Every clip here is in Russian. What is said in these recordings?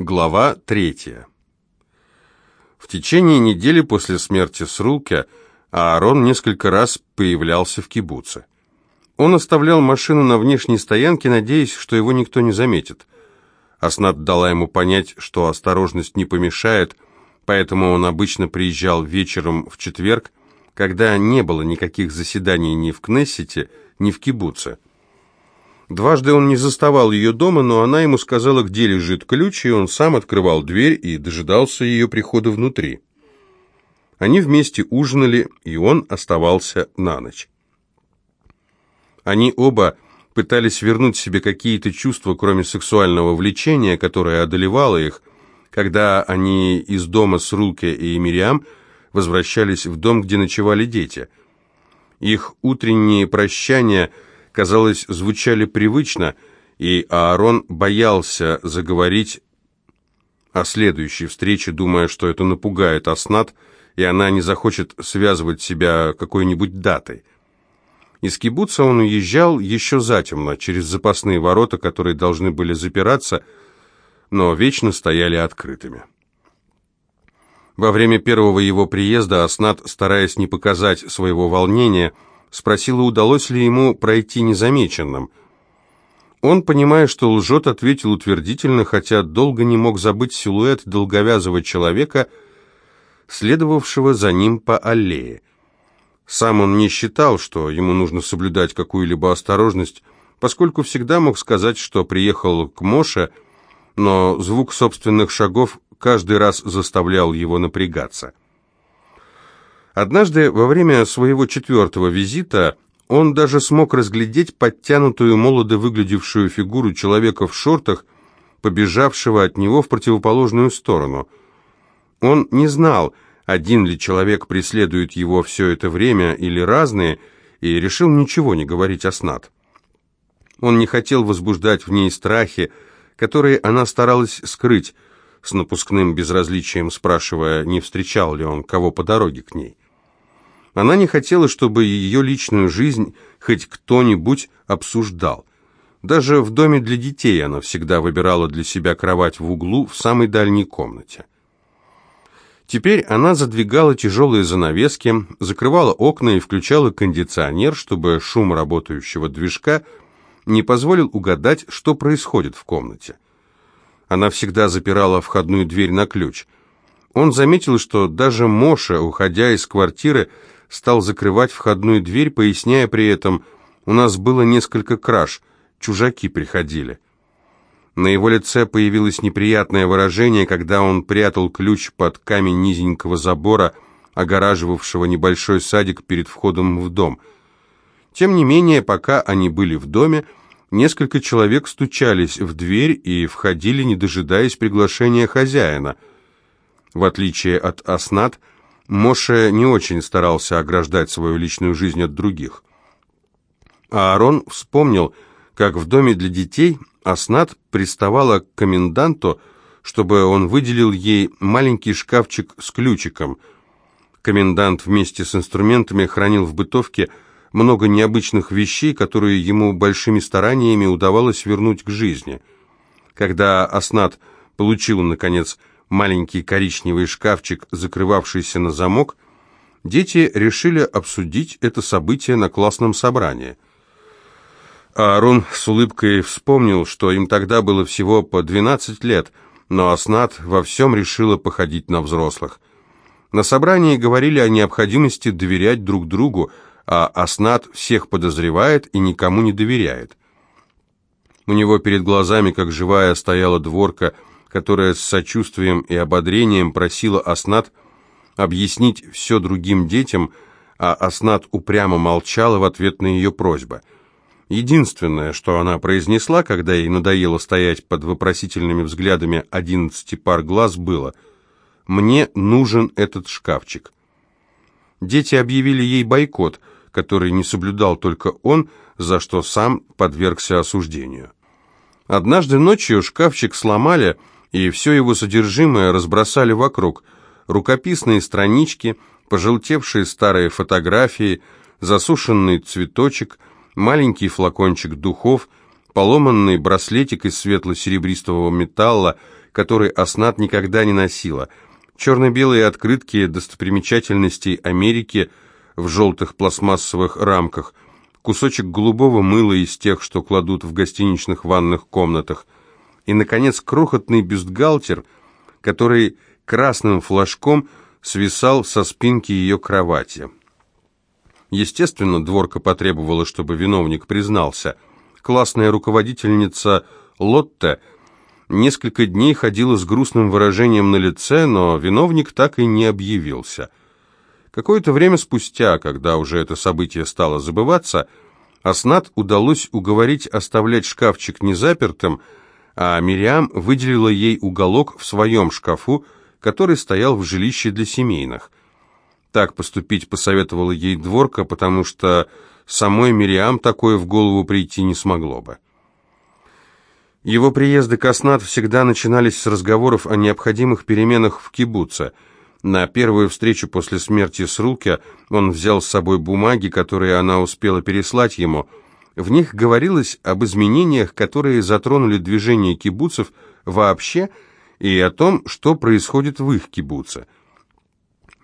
Глава третья. В течение недели после смерти Срулке Аарон несколько раз появлялся в кибуце. Он оставлял машину на внешней стоянке, надеясь, что его никто не заметит. Аснат дала ему понять, что осторожность не помешает, поэтому он обычно приезжал вечером в четверг, когда не было никаких заседаний ни в Кнессете, ни в кибуце. Дважды он не заставал ее дома, но она ему сказала, где лежит ключ, и он сам открывал дверь и дожидался ее прихода внутри. Они вместе ужинали, и он оставался на ночь. Они оба пытались вернуть себе какие-то чувства, кроме сексуального влечения, которое одолевало их, когда они из дома с Рулке и Мириам возвращались в дом, где ночевали дети. Их утренние прощания – казалось, звучали привычно, и Аарон боялся заговорить о следующей встрече, думая, что это напугает Аснат, и она не захочет связывать себя какой-нибудь датой. Из кибуца он уезжал еще затемно, через запасные ворота, которые должны были запираться, но вечно стояли открытыми. Во время первого его приезда Аснат, стараясь не показать своего волнения, спросила, удалось ли ему пройти незамеченным. Он, понимая, что лжет, ответил утвердительно, хотя долго не мог забыть силуэт долговязого человека, следовавшего за ним по аллее. Сам он не считал, что ему нужно соблюдать какую-либо осторожность, поскольку всегда мог сказать, что приехал к Моше, но звук собственных шагов каждый раз заставлял его напрягаться. Однажды во время своего четвертого визита он даже смог разглядеть подтянутую, молодо выглядевшую фигуру человека в шортах, побежавшего от него в противоположную сторону. Он не знал, один ли человек преследует его все это время или разные, и решил ничего не говорить о снат. Он не хотел возбуждать в ней страхи, которые она старалась скрыть, с напускным безразличием спрашивая, не встречал ли он кого по дороге к ней. Она не хотела, чтобы ее личную жизнь хоть кто-нибудь обсуждал. Даже в доме для детей она всегда выбирала для себя кровать в углу в самой дальней комнате. Теперь она задвигала тяжелые занавески, закрывала окна и включала кондиционер, чтобы шум работающего движка не позволил угадать, что происходит в комнате. Она всегда запирала входную дверь на ключ. Он заметил, что даже Моша, уходя из квартиры, стал закрывать входную дверь, поясняя при этом, «У нас было несколько краж, чужаки приходили». На его лице появилось неприятное выражение, когда он прятал ключ под камень низенького забора, огораживавшего небольшой садик перед входом в дом. Тем не менее, пока они были в доме, несколько человек стучались в дверь и входили, не дожидаясь приглашения хозяина. В отличие от Аснат, Моше не очень старался ограждать свою личную жизнь от других. А Аарон вспомнил, как в доме для детей Аснат приставала к коменданту, чтобы он выделил ей маленький шкафчик с ключиком. Комендант вместе с инструментами хранил в бытовке много необычных вещей, которые ему большими стараниями удавалось вернуть к жизни. Когда Аснат получил, наконец, маленький коричневый шкафчик, закрывавшийся на замок, дети решили обсудить это событие на классном собрании. Аарон с улыбкой вспомнил, что им тогда было всего по 12 лет, но Аснат во всем решила походить на взрослых. На собрании говорили о необходимости доверять друг другу, а Аснат всех подозревает и никому не доверяет. У него перед глазами, как живая, стояла дворка – которая с сочувствием и ободрением просила Аснат объяснить все другим детям, а Аснат упрямо молчала в ответ на ее просьбы. Единственное, что она произнесла, когда ей надоело стоять под вопросительными взглядами одиннадцати пар глаз, было «Мне нужен этот шкафчик». Дети объявили ей бойкот, который не соблюдал только он, за что сам подвергся осуждению. Однажды ночью шкафчик сломали, и все его содержимое разбросали вокруг. Рукописные странички, пожелтевшие старые фотографии, засушенный цветочек, маленький флакончик духов, поломанный браслетик из светло-серебристого металла, который Аснат никогда не носила. Черно-белые открытки достопримечательностей Америки в желтых пластмассовых рамках, кусочек голубого мыла из тех, что кладут в гостиничных ванных комнатах, и, наконец, крохотный бюстгальтер, который красным флажком свисал со спинки ее кровати. Естественно, дворка потребовала, чтобы виновник признался. Классная руководительница Лотте несколько дней ходила с грустным выражением на лице, но виновник так и не объявился. Какое-то время спустя, когда уже это событие стало забываться, Аснат удалось уговорить оставлять шкафчик незапертым, а Мириам выделила ей уголок в своем шкафу, который стоял в жилище для семейных. Так поступить посоветовала ей дворка, потому что самой Мириам такое в голову прийти не смогло бы. Его приезды к Аснат всегда начинались с разговоров о необходимых переменах в кибуце. На первую встречу после смерти Срулке он взял с собой бумаги, которые она успела переслать ему. В них говорилось об изменениях, которые затронули движение кибуцев вообще, и о том, что происходит в их кибуце –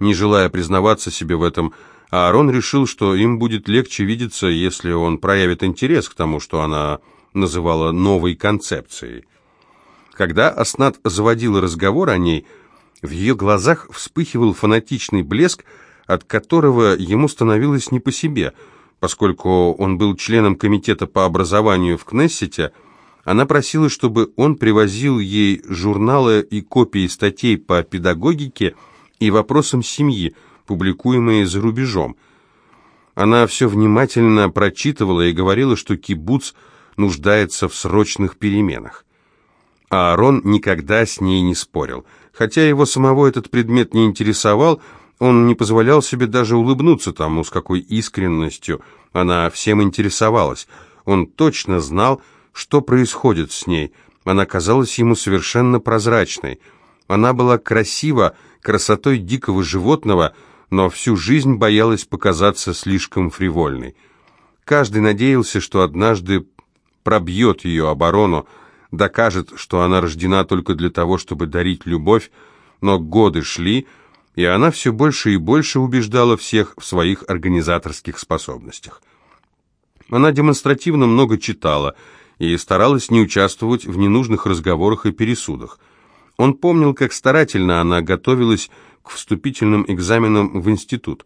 не желая признаваться себе в этом, Аарон решил, что им будет легче видеться, если он проявит интерес к тому, что она называла новой концепцией. Когда Аснат заводила разговор о ней, в ее глазах вспыхивал фанатичный блеск, от которого ему становилось не по себе. Поскольку он был членом комитета по образованию в Кнессете, она просила, чтобы он привозил ей журналы и копии статей по педагогике, и вопросам семьи, публикуемые за рубежом. Она все внимательно прочитывала и говорила, что кибуц нуждается в срочных переменах. А Аарон никогда с ней не спорил. Хотя его самого этот предмет не интересовал, он не позволял себе даже улыбнуться тому, с какой искренностью она всем интересовалась. Он точно знал, что происходит с ней. Она казалась ему совершенно прозрачной. Она была красива, красотой дикого животного, но всю жизнь боялась показаться слишком фривольной. Каждый надеялся, что однажды пробьет ее оборону, докажет, что она рождена только для того, чтобы дарить любовь, но годы шли, и она все больше и больше убеждала всех в своих организаторских способностях. Она демонстративно много читала и старалась не участвовать в ненужных разговорах и пересудах – он помнил, как старательно она готовилась к вступительным экзаменам в институт.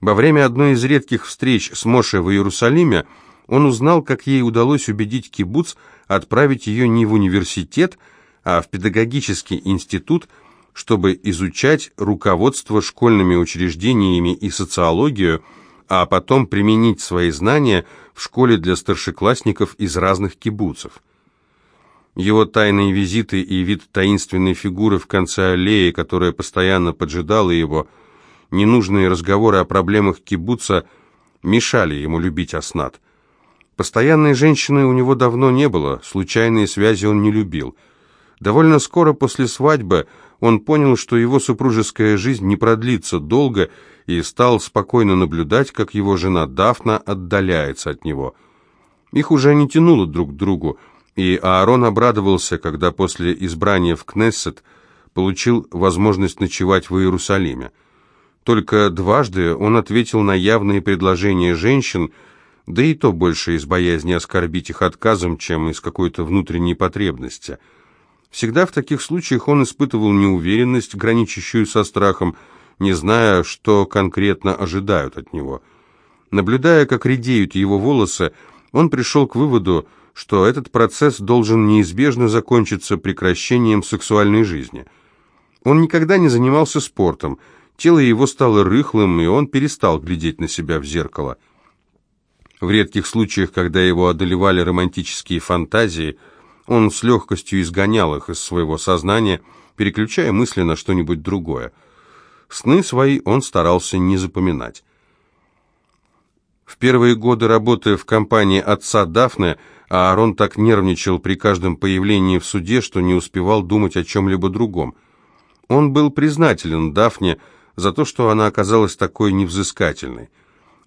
Во время одной из редких встреч с Моше в Иерусалиме он узнал, как ей удалось убедить кибуц отправить ее не в университет, а в педагогический институт, чтобы изучать руководство школьными учреждениями и социологию, а потом применить свои знания в школе для старшеклассников из разных кибуцев. Его тайные визиты и вид таинственной фигуры в конце аллеи, которая постоянно поджидала его, ненужные разговоры о проблемах кибуца мешали ему любить Аснат. Постоянной женщины у него давно не было, случайные связи он не любил. Довольно скоро после свадьбы он понял, что его супружеская жизнь не продлится долго, и стал спокойно наблюдать, как его жена Дафна отдаляется от него. Их уже не тянуло друг к другу, и Аарон обрадовался, когда после избрания в Кнессет получил возможность ночевать в Иерусалиме. Только дважды он ответил на явные предложения женщин, да и то больше из боязни оскорбить их отказом, чем из какой-то внутренней потребности. Всегда в таких случаях он испытывал неуверенность, граничащую со страхом, не зная, что конкретно ожидают от него. Наблюдая, как редеют его волосы, он пришел к выводу, что этот процесс должен неизбежно закончиться прекращением сексуальной жизни. Он никогда не занимался спортом, тело его стало рыхлым, и он перестал глядеть на себя в зеркало. В редких случаях, когда его одолевали романтические фантазии, он с легкостью изгонял их из своего сознания, переключая мысли на что-нибудь другое. Сны свои он старался не запоминать. В первые годы работы в компании отца Дафны – Аарон так нервничал при каждом появлении в суде, что не успевал думать о чем-либо другом. Он был признателен Дафне за то, что она оказалась такой невзыскательной.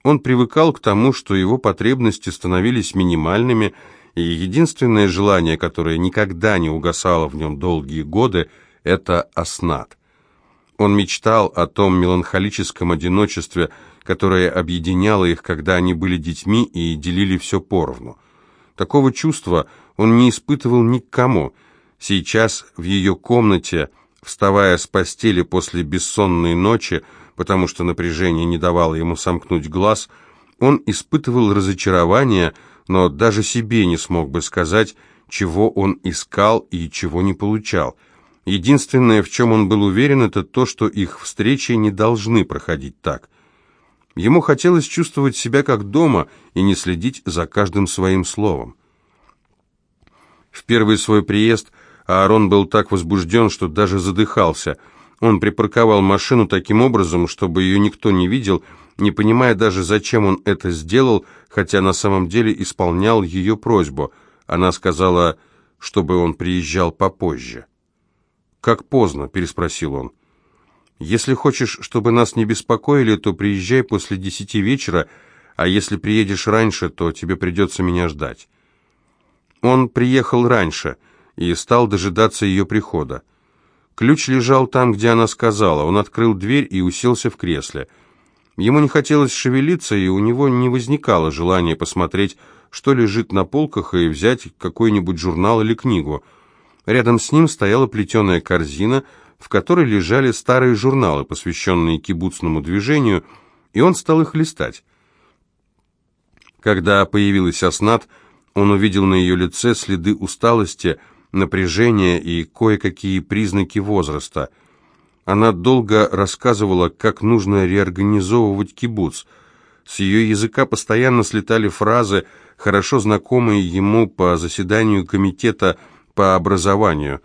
Он привыкал к тому, что его потребности становились минимальными, и единственное желание, которое никогда не угасало в нем долгие годы, это Аснат. Он мечтал о том меланхолическом одиночестве, которое объединяло их, когда они были детьми и делили все поровну. Такого чувства он не испытывал никому. Сейчас в ее комнате, вставая с постели после бессонной ночи, потому что напряжение не давало ему сомкнуть глаз, он испытывал разочарование, но даже себе не смог бы сказать, чего он искал и чего не получал. Единственное, в чем он был уверен, это то, что их встречи не должны проходить так. Ему хотелось чувствовать себя как дома и не следить за каждым своим словом. В первый свой приезд Аарон был так возбужден, что даже задыхался. Он припарковал машину таким образом, чтобы ее никто не видел, не понимая даже, зачем он это сделал, хотя на самом деле исполнял ее просьбу. Она сказала, чтобы он приезжал попозже. «Как поздно?» – переспросил он. «Если хочешь, чтобы нас не беспокоили, то приезжай после десяти вечера, а если приедешь раньше, то тебе придется меня ждать». Он приехал раньше и стал дожидаться ее прихода. Ключ лежал там, где она сказала. Он открыл дверь и уселся в кресле. Ему не хотелось шевелиться, и у него не возникало желания посмотреть, что лежит на полках, и взять какой-нибудь журнал или книгу. Рядом с ним стояла плетеная корзина, в которой лежали старые журналы, посвященные кибуцному движению, и он стал их листать. Когда появилась Аснат, он увидел на ее лице следы усталости, напряжения и кое-какие признаки возраста. Она долго рассказывала, как нужно реорганизовывать кибуц. С ее языка постоянно слетали фразы, хорошо знакомые ему по заседанию комитета по образованию.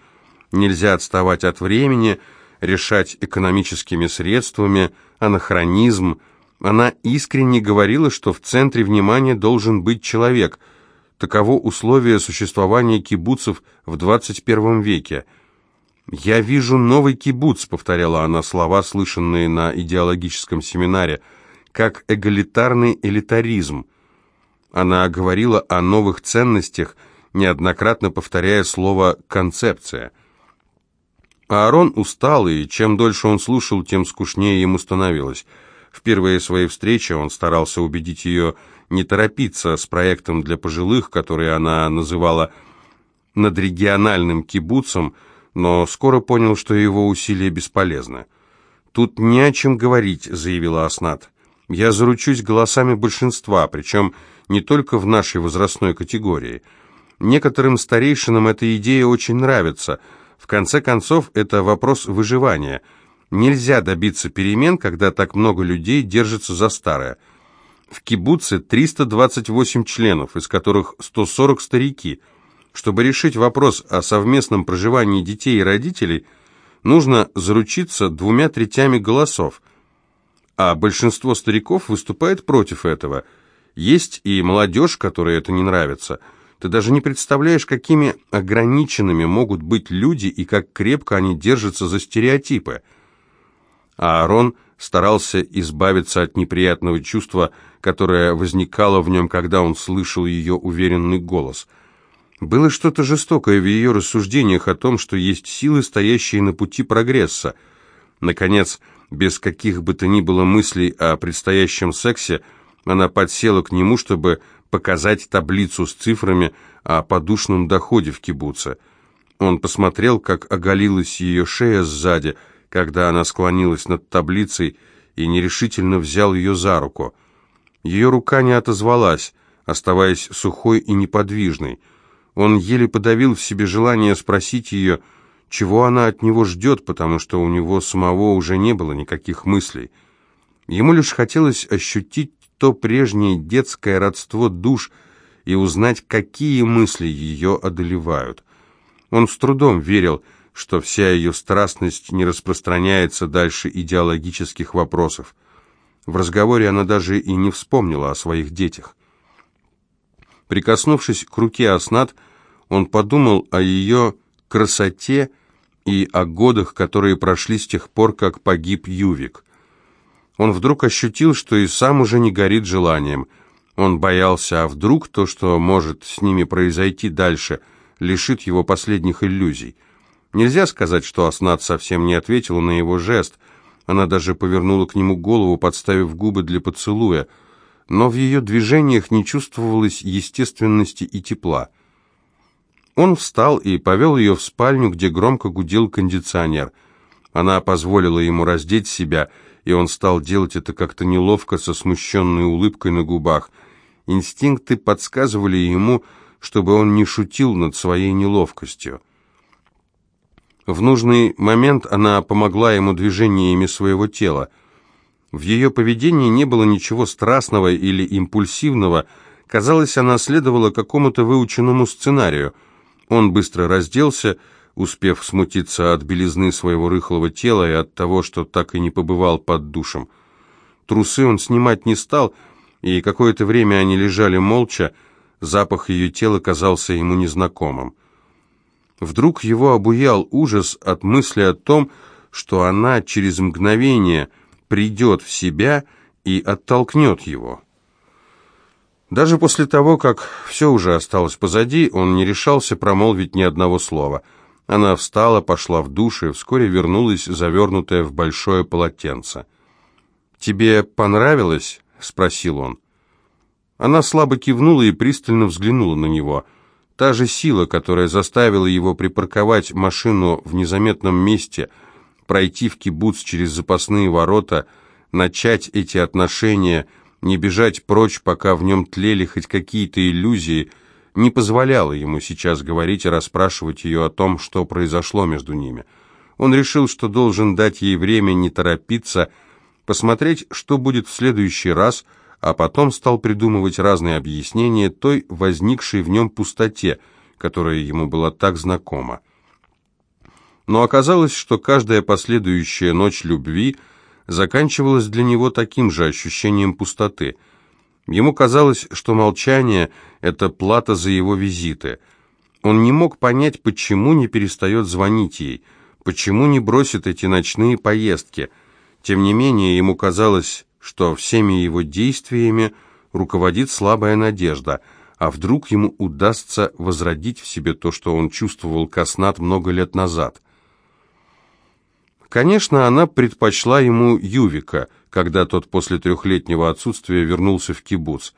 Нельзя отставать от времени, решать экономическими средствами, анахронизм. Она искренне говорила, что в центре внимания должен быть человек – Таково условие существования кибуцев в 21 веке. «Я вижу новый кибуц», — повторяла она слова, слышанные на идеологическом семинаре, как эгалитарный элитаризм. Она говорила о новых ценностях, неоднократно повторяя слово «концепция». Аарон устал, и чем дольше он слушал, тем скучнее ему становилось. В первые свои встречи он старался убедить ее не торопиться с проектом для пожилых, который она называла надрегиональным кибуцем, но скоро понял, что его усилия бесполезны. «Тут не о чем говорить», — заявила Аснат. «Я заручусь голосами большинства, причем не только в нашей возрастной категории. Некоторым старейшинам эта идея очень нравится. В конце концов, это вопрос выживания. Нельзя добиться перемен, когда так много людей держатся за старое». В кибуце 328 членов, из которых 140 старики. Чтобы решить вопрос о совместном проживании детей и родителей, нужно заручиться двумя третями голосов. А большинство стариков выступает против этого. Есть и молодежь, которой это не нравится. Ты даже не представляешь, какими ограниченными могут быть люди и как крепко они держатся за стереотипы. А Аарон старался избавиться от неприятного чувства, которое возникало в нем, когда он слышал ее уверенный голос. Было что-то жестокое в ее рассуждениях о том, что есть силы, стоящие на пути прогресса. Наконец, без каких бы то ни было мыслей о предстоящем сексе, она подсела к нему, чтобы показать таблицу с цифрами о подушном доходе в кибуце. Он посмотрел, как оголилась ее шея сзади, когда она склонилась над таблицей и нерешительно взял ее за руку. Ее рука не отозвалась, оставаясь сухой и неподвижной. Он еле подавил в себе желание спросить ее, чего она от него ждет, потому что у него самого уже не было никаких мыслей. Ему лишь хотелось ощутить то прежнее детское родство душ и узнать, какие мысли ее одолевают. Он с трудом верил, что вся ее страстность не распространяется дальше идеологических вопросов. В разговоре она даже и не вспомнила о своих детях. Прикоснувшись к руке Аснат, он подумал о ее красоте и о годах, которые прошли с тех пор, как погиб Ювик. Он вдруг ощутил, что и сам уже не горит желанием. Он боялся, а вдруг то, что может с ними произойти дальше, лишит его последних иллюзий. Нельзя сказать, что Аснат совсем не ответила на его жест. Она даже повернула к нему голову, подставив губы для поцелуя. Но в ее движениях не чувствовалось естественности и тепла. Он встал и повел ее в спальню, где громко гудел кондиционер. Она позволила ему раздеть себя, и он стал делать это как-то неловко, со смущенной улыбкой на губах. Инстинкты подсказывали ему, чтобы он не шутил над своей неловкостью. В нужный момент она помогла ему движениями своего тела. В ее поведении не было ничего страстного или импульсивного. Казалось, она следовала какому-то выученному сценарию. Он быстро разделся, успев смутиться от белизны своего рыхлого тела и от того, что так и не побывал под душем. Трусы он снимать не стал, и какое-то время они лежали молча, запах ее тела казался ему незнакомым. Вдруг его обуял ужас от мысли о том, что она через мгновение придет в себя и оттолкнет его. Даже после того, как все уже осталось позади, он не решался промолвить ни одного слова. Она встала, пошла в душ и вскоре вернулась, завернутая в большое полотенце. «Тебе понравилось?» — спросил он. Она слабо кивнула и пристально взглянула на него. Та же сила, которая заставила его припарковать машину в незаметном месте, пройти в кибуц через запасные ворота, начать эти отношения, не бежать прочь, пока в нем тлели хоть какие-то иллюзии, не позволяла ему сейчас говорить и расспрашивать ее о том, что произошло между ними. Он решил, что должен дать ей время не торопиться, посмотреть, что будет в следующий раз – а потом стал придумывать разные объяснения той возникшей в нем пустоте, которая ему была так знакома. Но оказалось, что каждая последующая ночь любви заканчивалась для него таким же ощущением пустоты. Ему казалось, что молчание — это плата за его визиты. Он не мог понять, почему не перестает звонить ей, почему не бросит эти ночные поездки. Тем не менее, ему казалось, что всеми его действиями руководит слабая надежда, а вдруг ему удастся возродить в себе то, что он чувствовал Коснат много лет назад. Конечно, она предпочла ему Ювика, когда тот после трехлетнего отсутствия вернулся в кибуц.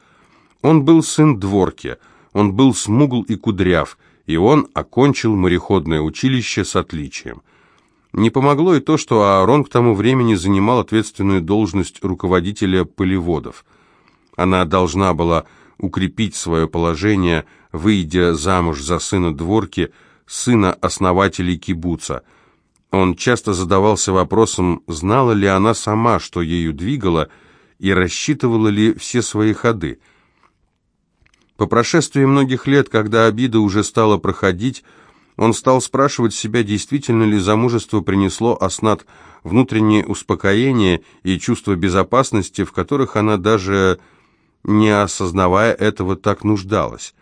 Он был сын дворки, он был смугл и кудряв, и он окончил мореходное училище с отличием – не помогло и то, что Аарон к тому времени занимал ответственную должность руководителя полеводов. Она должна была укрепить свое положение, выйдя замуж за сына дворки, сына основателей кибуца. Он часто задавался вопросом, знала ли она сама, что ею двигало, и рассчитывала ли все свои ходы. По прошествии многих лет, когда обида уже стала проходить, он стал спрашивать себя, действительно ли замужество принесло Аснат внутреннее успокоение и чувство безопасности, в которых она даже не осознавая этого так нуждалась.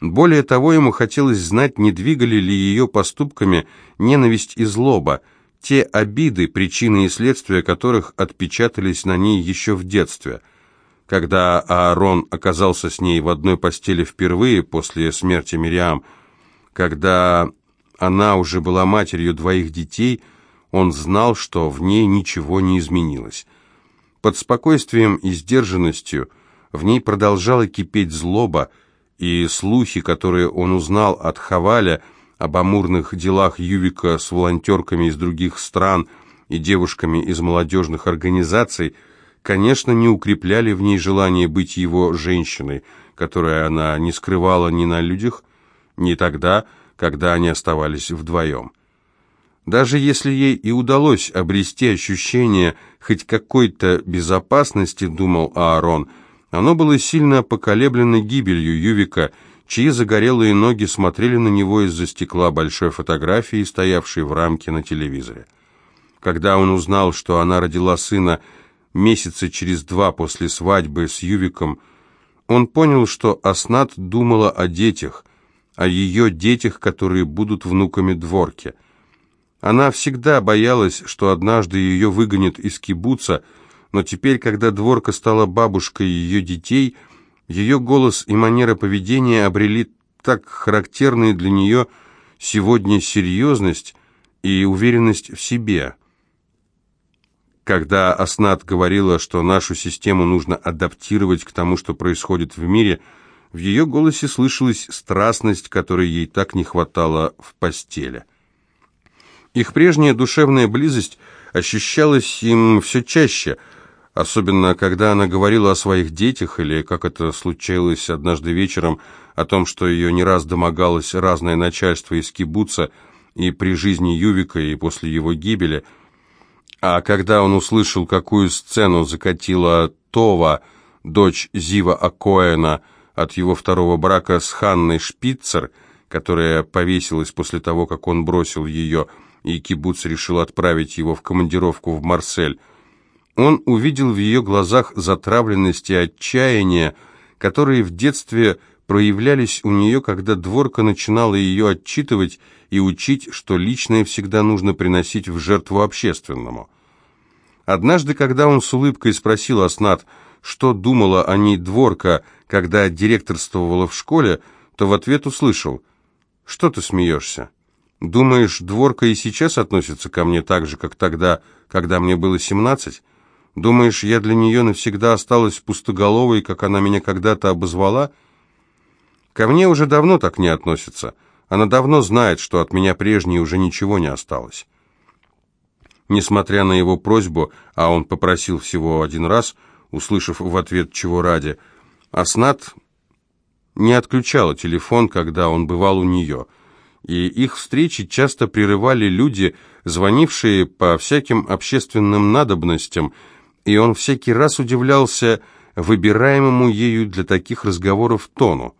Более того, ему хотелось знать, не двигали ли ее поступками ненависть и злоба, те обиды, причины и следствия которых отпечатались на ней еще в детстве. Когда Аарон оказался с ней в одной постели впервые после смерти Мириам, когда она уже была матерью двоих детей, он знал, что в ней ничего не изменилось. Под спокойствием и сдержанностью в ней продолжала кипеть злоба, и слухи, которые он узнал от Хаваля об амурных делах Ювика с волонтерками из других стран и девушками из молодежных организаций, конечно, не укрепляли в ней желание быть его женщиной, которое она не скрывала ни на людях, не тогда, когда они оставались вдвоем. Даже если ей и удалось обрести ощущение хоть какой-то безопасности, думал Аарон, оно было сильно поколеблено гибелью Ювика, чьи загорелые ноги смотрели на него из-за стекла большой фотографии, стоявшей в рамке на телевизоре. Когда он узнал, что она родила сына месяца через два после свадьбы с Ювиком, он понял, что Аснат думала о детях, о ее детях, которые будут внуками дворки. Она всегда боялась, что однажды ее выгонят из кибуца, но теперь, когда дворка стала бабушкой ее детей, Ее голос и манера поведения обрели так характерные для нее сегодня серьезность и уверенность в себе. Когда Аснат говорила, что нашу систему нужно адаптировать к тому, что происходит в мире, в ее голосе слышалась страстность, которой ей так не хватало в постели. Их прежняя душевная близость ощущалась им все чаще, особенно когда она говорила о своих детях, или, как это случилось однажды вечером, о том, что ее не раз домогалось разное начальство из кибуца и при жизни Ювика, и после его гибели. А когда он услышал, какую сцену закатила Това, дочь Зива Акоэна, от его второго брака с Ханной Шпицер, которая повесилась после того, как он бросил ее, и кибуц решил отправить его в командировку в Марсель, он увидел в ее глазах затравленность и отчаяние, которые в детстве проявлялись у нее, когда дворка начинала ее отчитывать и учить, что личное всегда нужно приносить в жертву общественному. Однажды, когда он с улыбкой спросил Аснат, что думала о ней дворка, когда директорствовала в школе, то в ответ услышал «Что ты смеешься?» Думаешь, Дворка и сейчас относится ко мне так же, как тогда, когда мне было семнадцать? Думаешь, я для нее навсегда осталась пустоголовой, как она меня когда-то обозвала? Ко мне уже давно так не относится. Она давно знает, что от меня прежней уже ничего не осталось. Несмотря на его просьбу, а он попросил всего один раз, услышав в ответ чего ради, Аснат не отключала телефон, когда он бывал у нее – и их встречи часто прерывали люди, звонившие по всяким общественным надобностям, и он всякий раз удивлялся выбираемому ею для таких разговоров тону.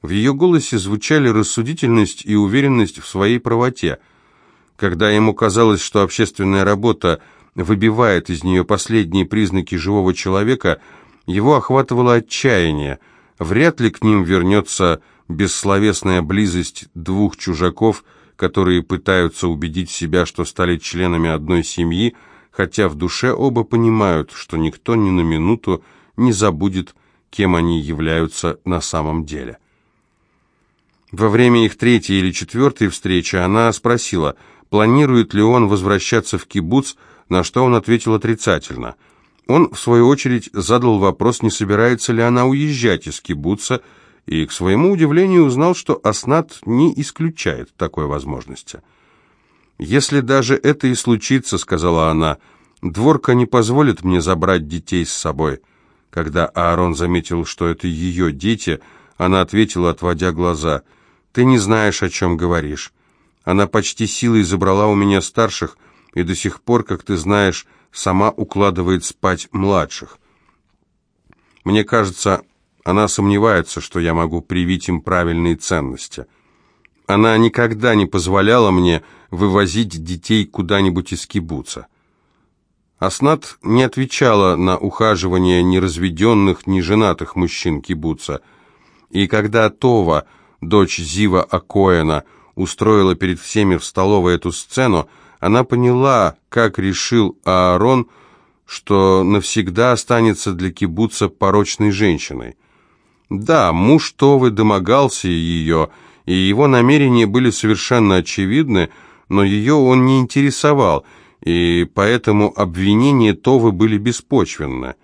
В ее голосе звучали рассудительность и уверенность в своей правоте. Когда ему казалось, что общественная работа выбивает из нее последние признаки живого человека, его охватывало отчаяние. Вряд ли к ним вернется бессловесная близость двух чужаков, которые пытаются убедить себя, что стали членами одной семьи, хотя в душе оба понимают, что никто ни на минуту не забудет, кем они являются на самом деле. Во время их третьей или четвертой встречи она спросила, планирует ли он возвращаться в кибуц, на что он ответил отрицательно. Он, в свою очередь, задал вопрос, не собирается ли она уезжать из кибуца, и, к своему удивлению, узнал, что Аснат не исключает такой возможности. «Если даже это и случится, — сказала она, — дворка не позволит мне забрать детей с собой». Когда Аарон заметил, что это ее дети, она ответила, отводя глаза, «Ты не знаешь, о чем говоришь. Она почти силой забрала у меня старших, и до сих пор, как ты знаешь, сама укладывает спать младших. Мне кажется, она сомневается, что я могу привить им правильные ценности. Она никогда не позволяла мне вывозить детей куда-нибудь из кибуца. Аснат не отвечала на ухаживание ни разведенных, женатых мужчин кибуца. И когда Това, дочь Зива Акоэна, устроила перед всеми в столовой эту сцену, она поняла, как решил Аарон, что навсегда останется для кибуца порочной женщиной. Да, муж Товы домогался ее, и его намерения были совершенно очевидны, но ее он не интересовал, и поэтому обвинения Товы были беспочвенны.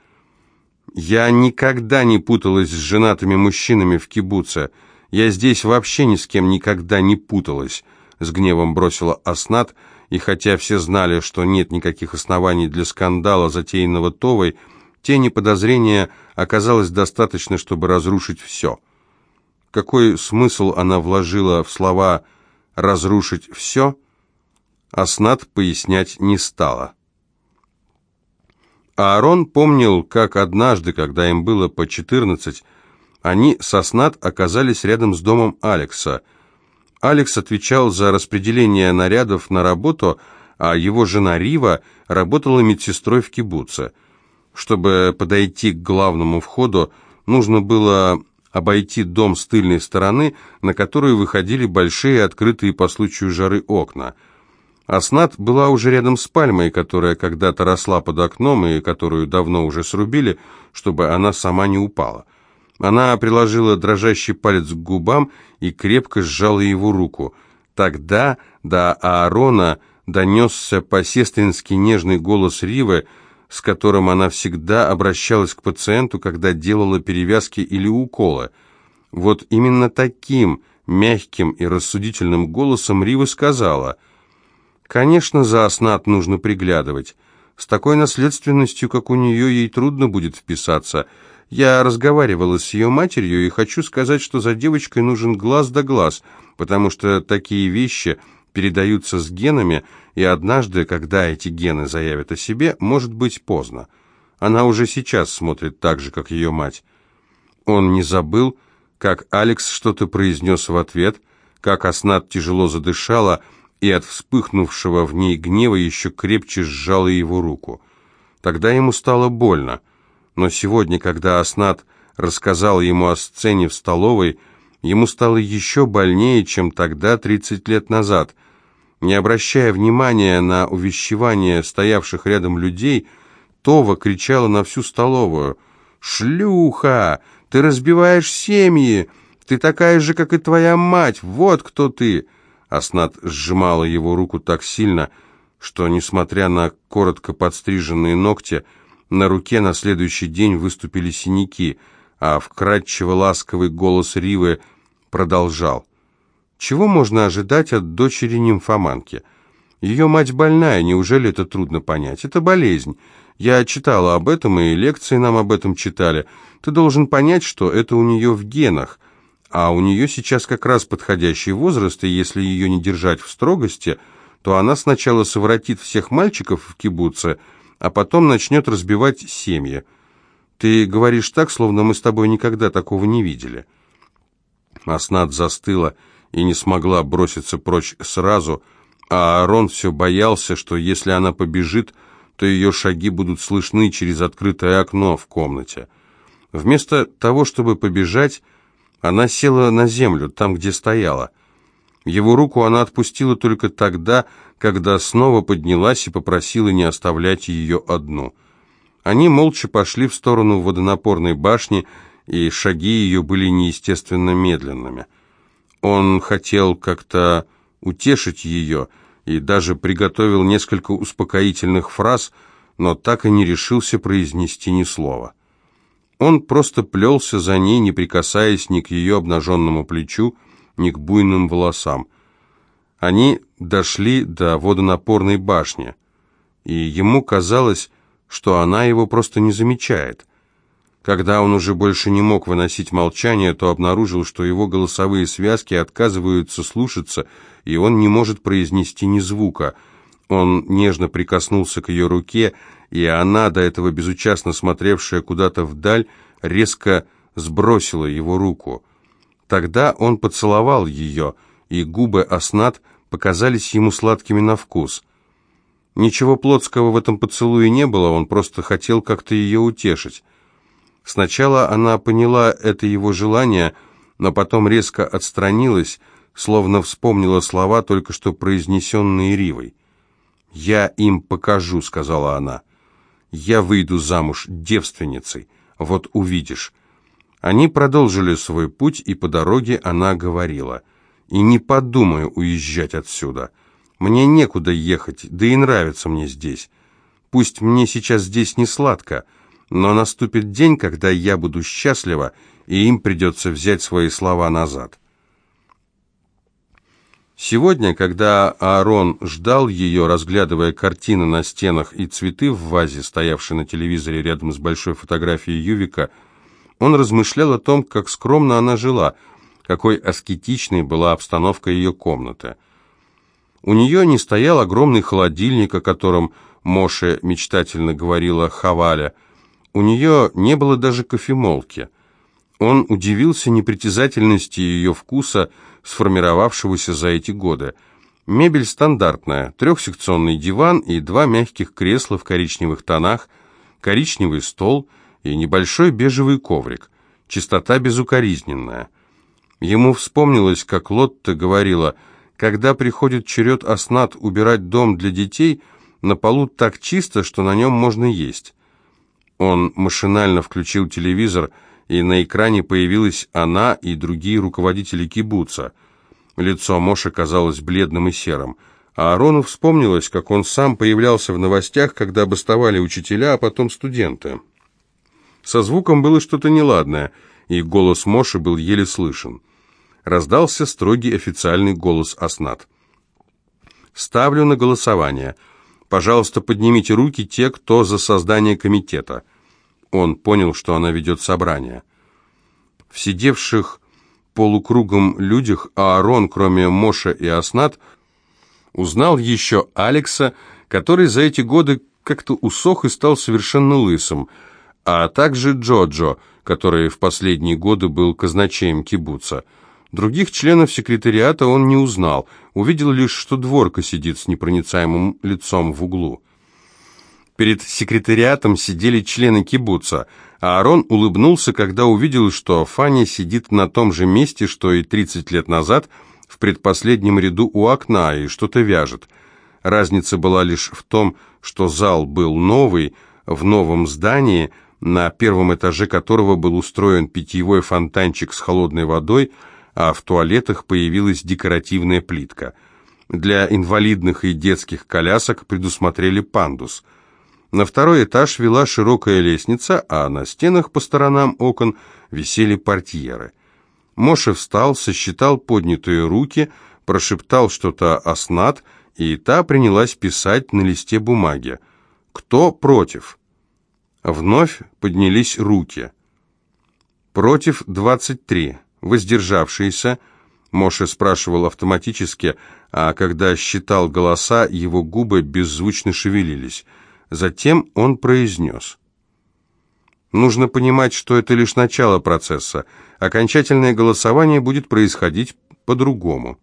Я никогда не путалась с женатыми мужчинами в кибуце. Я здесь вообще ни с кем никогда не путалась, с гневом бросила Аснат, и хотя все знали, что нет никаких оснований для скандала, затеянного Товой, Тени подозрения оказалось достаточно, чтобы разрушить все. Какой смысл она вложила в слова «разрушить все», Аснат пояснять не стала. Аарон помнил, как однажды, когда им было по четырнадцать, они со Снат оказались рядом с домом Алекса. Алекс отвечал за распределение нарядов на работу, а его жена Рива работала медсестрой в кибуце – чтобы подойти к главному входу, нужно было обойти дом с тыльной стороны, на которую выходили большие открытые по случаю жары окна. Аснат была уже рядом с пальмой, которая когда-то росла под окном и которую давно уже срубили, чтобы она сама не упала. Она приложила дрожащий палец к губам и крепко сжала его руку. Тогда до Аарона донесся по-сестрински нежный голос Ривы, с которым она всегда обращалась к пациенту, когда делала перевязки или уколы. Вот именно таким мягким и рассудительным голосом Рива сказала, «Конечно, за Аснат нужно приглядывать. С такой наследственностью, как у нее, ей трудно будет вписаться. Я разговаривала с ее матерью и хочу сказать, что за девочкой нужен глаз да глаз, потому что такие вещи передаются с генами, и однажды, когда эти гены заявят о себе, может быть поздно. Она уже сейчас смотрит так же, как ее мать. Он не забыл, как Алекс что-то произнес в ответ, как Аснат тяжело задышала, и от вспыхнувшего в ней гнева еще крепче сжала его руку. Тогда ему стало больно. Но сегодня, когда Аснат рассказал ему о сцене в столовой, ему стало еще больнее, чем тогда, 30 лет назад. Не обращая внимания на увещевания стоявших рядом людей, Това кричала на всю столовую. «Шлюха! Ты разбиваешь семьи! Ты такая же, как и твоя мать! Вот кто ты!» Аснат сжимала его руку так сильно, что, несмотря на коротко подстриженные ногти, на руке на следующий день выступили синяки, а вкрадчиво ласковый голос Ривы продолжал. «Чего можно ожидать от дочери нимфоманки? Ее мать больная, неужели это трудно понять? Это болезнь. Я читала об этом, и лекции нам об этом читали. Ты должен понять, что это у нее в генах, а у нее сейчас как раз подходящий возраст, и если ее не держать в строгости, то она сначала совратит всех мальчиков в кибуце, а потом начнет разбивать семьи. Ты говоришь так, словно мы с тобой никогда такого не видели». Аснат застыла и не смогла броситься прочь сразу, а Аарон все боялся, что если она побежит, то ее шаги будут слышны через открытое окно в комнате. Вместо того, чтобы побежать, она села на землю, там, где стояла. Его руку она отпустила только тогда, когда снова поднялась и попросила не оставлять ее одну. Они молча пошли в сторону водонапорной башни, и шаги ее были неестественно медленными. Он хотел как-то утешить ее и даже приготовил несколько успокоительных фраз, но так и не решился произнести ни слова. Он просто плелся за ней, не прикасаясь ни к ее обнаженному плечу, ни к буйным волосам. Они дошли до водонапорной башни, и ему казалось, что она его просто не замечает. Когда он уже больше не мог выносить молчание, то обнаружил, что его голосовые связки отказываются слушаться, и он не может произнести ни звука. Он нежно прикоснулся к ее руке, и она, до этого безучастно смотревшая куда-то вдаль, резко сбросила его руку. Тогда он поцеловал ее, и губы Аснат показались ему сладкими на вкус. Ничего плотского в этом поцелуе не было, он просто хотел как-то ее утешить. Сначала она поняла это его желание, но потом резко отстранилась, словно вспомнила слова, только что произнесенные Ривой. «Я им покажу», — сказала она. «Я выйду замуж девственницей, вот увидишь». Они продолжили свой путь, и по дороге она говорила, «И не подумаю уезжать отсюда. Мне некуда ехать, да и нравится мне здесь. Пусть мне сейчас здесь не сладко, но наступит день, когда я буду счастлива, и им придется взять свои слова назад». Сегодня, когда Аарон ждал ее, разглядывая картины на стенах и цветы в вазе, стоявшие на телевизоре рядом с большой фотографией Ювика, он размышлял о том, как скромно она жила, какой аскетичной была обстановка ее комнаты. У нее не стоял огромный холодильник, о котором Моше мечтательно говорила Хаваля. У нее не было даже кофемолки. Он удивился непритязательности ее вкуса, сформировавшегося за эти годы. Мебель стандартная, трехсекционный диван и два мягких кресла в коричневых тонах, коричневый стол и небольшой бежевый коврик. Чистота безукоризненная. Ему вспомнилось, как Лотта говорила, когда приходит черед Аснат убирать дом для детей, на полу так чисто, что на нем можно есть. Он машинально включил телевизор и на экране появилась она и другие руководители кибуца. Лицо Моши казалось бледным и серым. А Аарону вспомнилось, как он сам появлялся в новостях, когда бастовали учителя, а потом студенты. Со звуком было что-то неладное, и голос Моши был еле слышен. Раздался строгий официальный голос Аснат. «Ставлю на голосование. Пожалуйста, поднимите руки те, кто за создание комитета». Он понял, что она ведет собрание. В сидевших полукругом людях Аарон, кроме Моша и Аснат, Узнал еще Алекса, который за эти годы как-то усох и стал совершенно лысым, а также Джоджо, который в последние годы был казначеем кибуца. Других членов секретариата он не узнал, увидел лишь, что дворка сидит с непроницаемым лицом в углу. Перед секретариатом сидели члены кибуца, а Аарон улыбнулся, когда увидел, что Фанни сидит на том же месте, что и 30 лет назад – в предпоследнем ряду у окна и что-то вяжет. Разница была лишь в том, что зал был новый, в новом здании, на первом этаже которого был устроен питьевой фонтанчик с холодной водой, а в туалетах появилась декоративная плитка. Для инвалидных и детских колясок предусмотрели пандус. На второй этаж вела широкая лестница, а на стенах по сторонам окон висели портьеры. Моше встал, сосчитал поднятые руки, прошептал что-то о снат, и та принялась писать на листе бумаги. «Кто против?» Вновь поднялись руки. «Против 23. Воздержавшиеся». Моше спрашивал автоматически, а когда считал голоса, его губы беззвучно шевелились. Затем он произнес. «Нужно понимать, что это лишь начало процесса окончательное голосование будет происходить по-другому.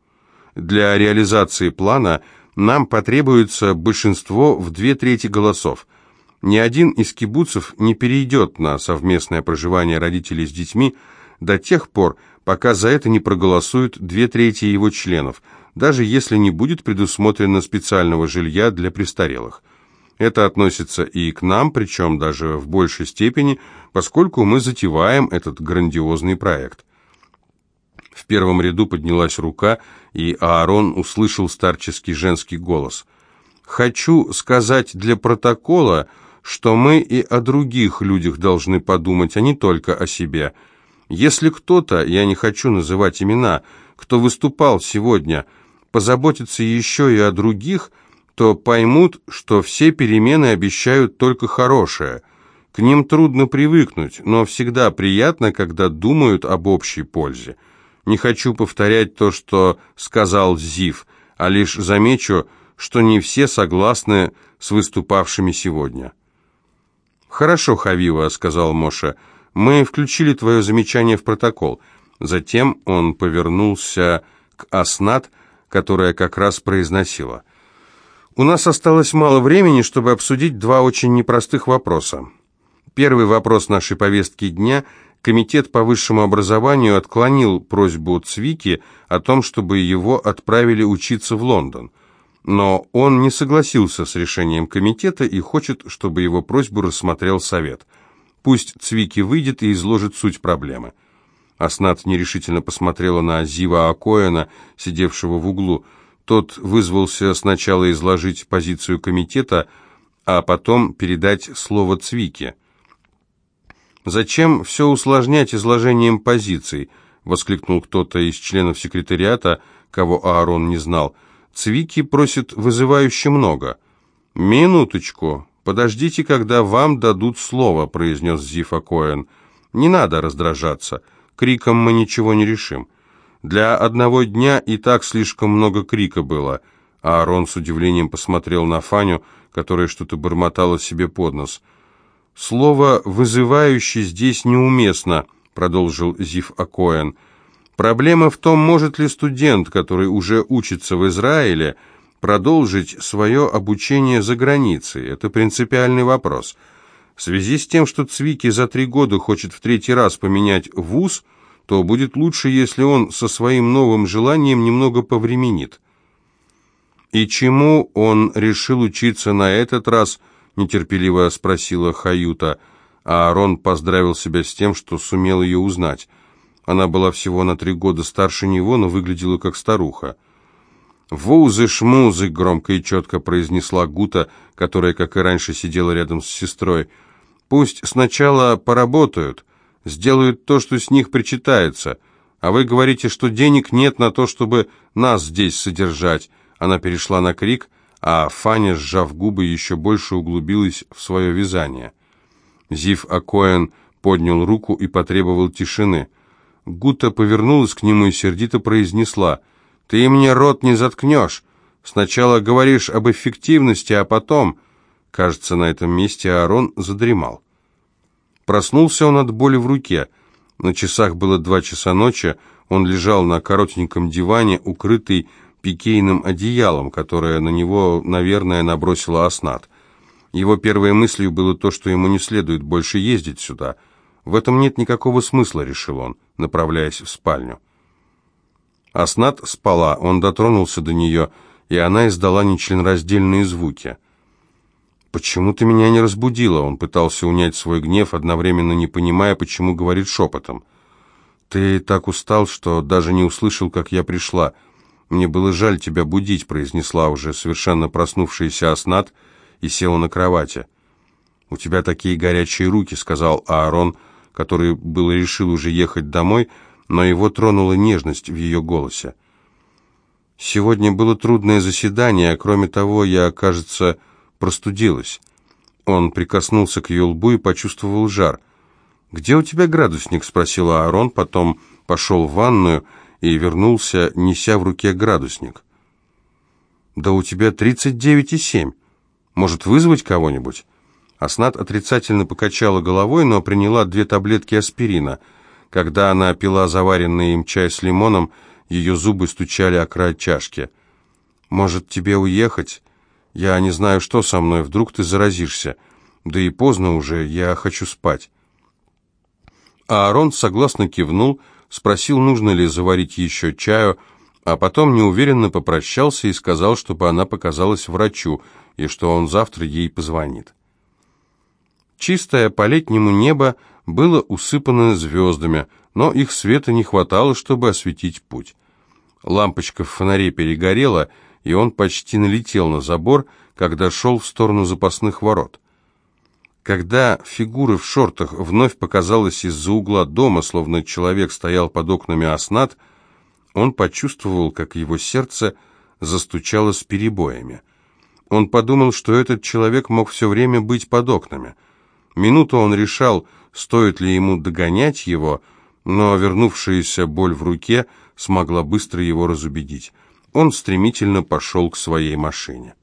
Для реализации плана нам потребуется большинство в две трети голосов. Ни один из кибуцев не перейдет на совместное проживание родителей с детьми до тех пор, пока за это не проголосуют две трети его членов, даже если не будет предусмотрено специального жилья для престарелых. Это относится и к нам, причем даже в большей степени, поскольку мы затеваем этот грандиозный проект. В первом ряду поднялась рука, и Аарон услышал старческий женский голос. «Хочу сказать для протокола, что мы и о других людях должны подумать, а не только о себе. Если кто-то, я не хочу называть имена, кто выступал сегодня, позаботится еще и о других – то поймут, что все перемены обещают только хорошее. К ним трудно привыкнуть, но всегда приятно, когда думают об общей пользе. Не хочу повторять то, что сказал Зив, а лишь замечу, что не все согласны с выступавшими сегодня. «Хорошо, Хавива», — сказал Моша, — «мы включили твое замечание в протокол». Затем он повернулся к Аснат, которая как раз произносила — у нас осталось мало времени, чтобы обсудить два очень непростых вопроса. Первый вопрос нашей повестки дня – Комитет по высшему образованию отклонил просьбу Цвики о том, чтобы его отправили учиться в Лондон. Но он не согласился с решением комитета и хочет, чтобы его просьбу рассмотрел совет. Пусть Цвики выйдет и изложит суть проблемы. Аснат нерешительно посмотрела на Зива Акоэна, сидевшего в углу. Тот вызвался сначала изложить позицию комитета, а потом передать слово Цвике. «Зачем все усложнять изложением позиций?» — воскликнул кто-то из членов секретариата, кого Аарон не знал. «Цвики просит вызывающе много». «Минуточку, подождите, когда вам дадут слово», — произнес Зифа Коэн. «Не надо раздражаться. Криком мы ничего не решим». Для одного дня и так слишком много крика было. А Аарон с удивлением посмотрел на Фаню, которая что-то бормотала себе под нос. «Слово «вызывающий» здесь неуместно», — продолжил Зив Акоэн. «Проблема в том, может ли студент, который уже учится в Израиле, продолжить свое обучение за границей. Это принципиальный вопрос. В связи с тем, что Цвики за три года хочет в третий раз поменять вуз, — то будет лучше, если он со своим новым желанием немного повременит. «И чему он решил учиться на этот раз?» – нетерпеливо спросила Хаюта. а Аарон поздравил себя с тем, что сумел ее узнать. Она была всего на три года старше него, но выглядела как старуха. «Вузы-шмузы!» — громко и четко произнесла Гута, которая, как и раньше, сидела рядом с сестрой. «Пусть сначала поработают, сделают то, что с них причитается, а вы говорите, что денег нет на то, чтобы нас здесь содержать». Она перешла на крик, а Фаня, сжав губы, еще больше углубилась в свое вязание. Зив Акоэн поднял руку и потребовал тишины. Гута повернулась к нему и сердито произнесла — ты мне рот не заткнешь. Сначала говоришь об эффективности, а потом...» Кажется, на этом месте Аарон задремал. Проснулся он от боли в руке. На часах было два часа ночи. Он лежал на коротеньком диване, укрытый пикейным одеялом, которое на него, наверное, набросило оснат. Его первой мыслью было то, что ему не следует больше ездить сюда. В этом нет никакого смысла, решил он, направляясь в спальню. Аснат спала, он дотронулся до нее, и она издала нечленораздельные звуки. «Почему ты меня не разбудила?» Он пытался унять свой гнев, одновременно не понимая, почему говорит шепотом. «Ты так устал, что даже не услышал, как я пришла. Мне было жаль тебя будить», — произнесла уже совершенно проснувшаяся Аснат и села на кровати. «У тебя такие горячие руки», — сказал Аарон, который было решил уже ехать домой, — но его тронула нежность в ее голосе. «Сегодня было трудное заседание, а кроме того, я, кажется, простудилась». Он прикоснулся к ее лбу и почувствовал жар. «Где у тебя градусник?» — спросил Аарон, потом пошел в ванную и вернулся, неся в руке градусник. «Да у тебя тридцать девять и семь. Может, вызвать кого-нибудь?» Аснат отрицательно покачала головой, но приняла две таблетки аспирина — когда она пила заваренный им чай с лимоном, ее зубы стучали о край чашки. «Может, тебе уехать? Я не знаю, что со мной, вдруг ты заразишься. Да и поздно уже, я хочу спать». А Аарон согласно кивнул, спросил, нужно ли заварить еще чаю, а потом неуверенно попрощался и сказал, чтобы она показалась врачу, и что он завтра ей позвонит. Чистое по-летнему небо было усыпано звездами, но их света не хватало, чтобы осветить путь. Лампочка в фонаре перегорела, и он почти налетел на забор, когда шел в сторону запасных ворот. Когда фигура в шортах вновь показалась из-за угла дома, словно человек стоял под окнами оснат, он почувствовал, как его сердце застучало с перебоями. Он подумал, что этот человек мог все время быть под окнами. Минуту он решал, стоит ли ему догонять его, но вернувшаяся боль в руке смогла быстро его разубедить. Он стремительно пошел к своей машине.